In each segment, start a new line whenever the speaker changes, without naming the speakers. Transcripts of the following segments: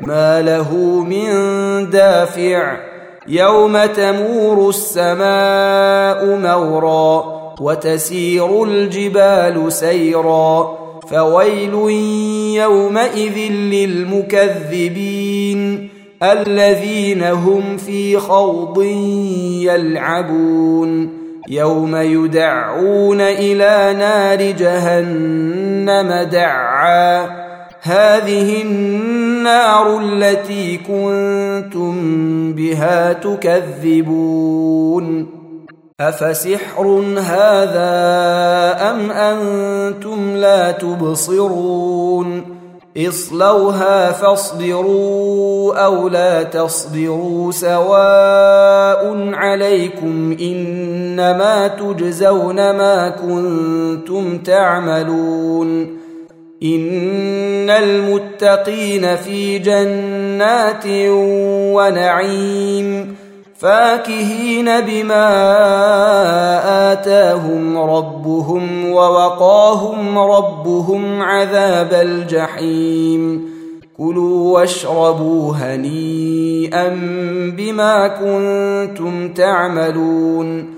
ما له من دافع يوم تمور السماء مورا وتسير الجبال سيرا فويل يومئذ للمكذبين الذين هم في خوض يلعبون يوم يدعون إلى نار جهنم دعا هذه النار التي كنتم بها تكذبون. أفسحر هذا أم أنتم لا تبصرون؟ اصلوها فاصبروا أو لا تصبروا سواء عليكم إنما تجزون ما كنتم تعملون. إن المتقين في جنات ونعيم فاكهين بما آتاهم ربهم ووقاهم ربهم عذاب الجحيم كلوا واشربوا هنيئا بما كنتم تعملون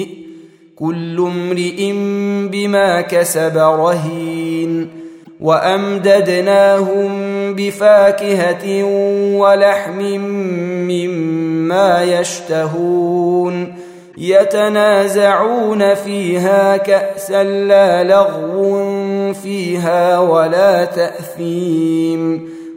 كل امرئ بما كسب رهين وأمددناهم بفاكهة ولحم مما يشتهون يتنازعون فيها كأسا لا لغو فيها ولا تأثيم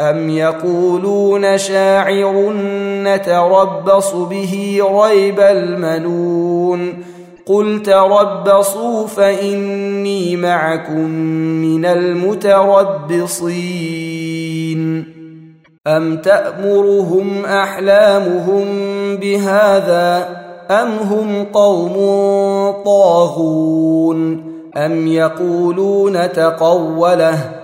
أم يقولون شاعر نتربص به ريب المنون قل تربصوا فإني معكم من المتربصين أم تأمرهم أحلامهم بهذا أم هم قوم طاغون أم يقولون تقوله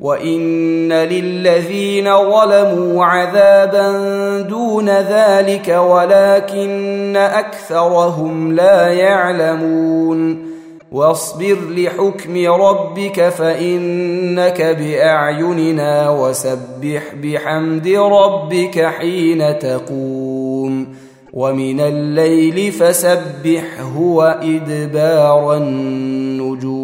وان للذين ظلموا عذابا دون ذلك ولكن اكثرهم لا يعلمون واصبر لحكم ربك فانك باعيننا وسبح بحمد ربك حين تقوم ومن الليل فسبحه وادبار النجوم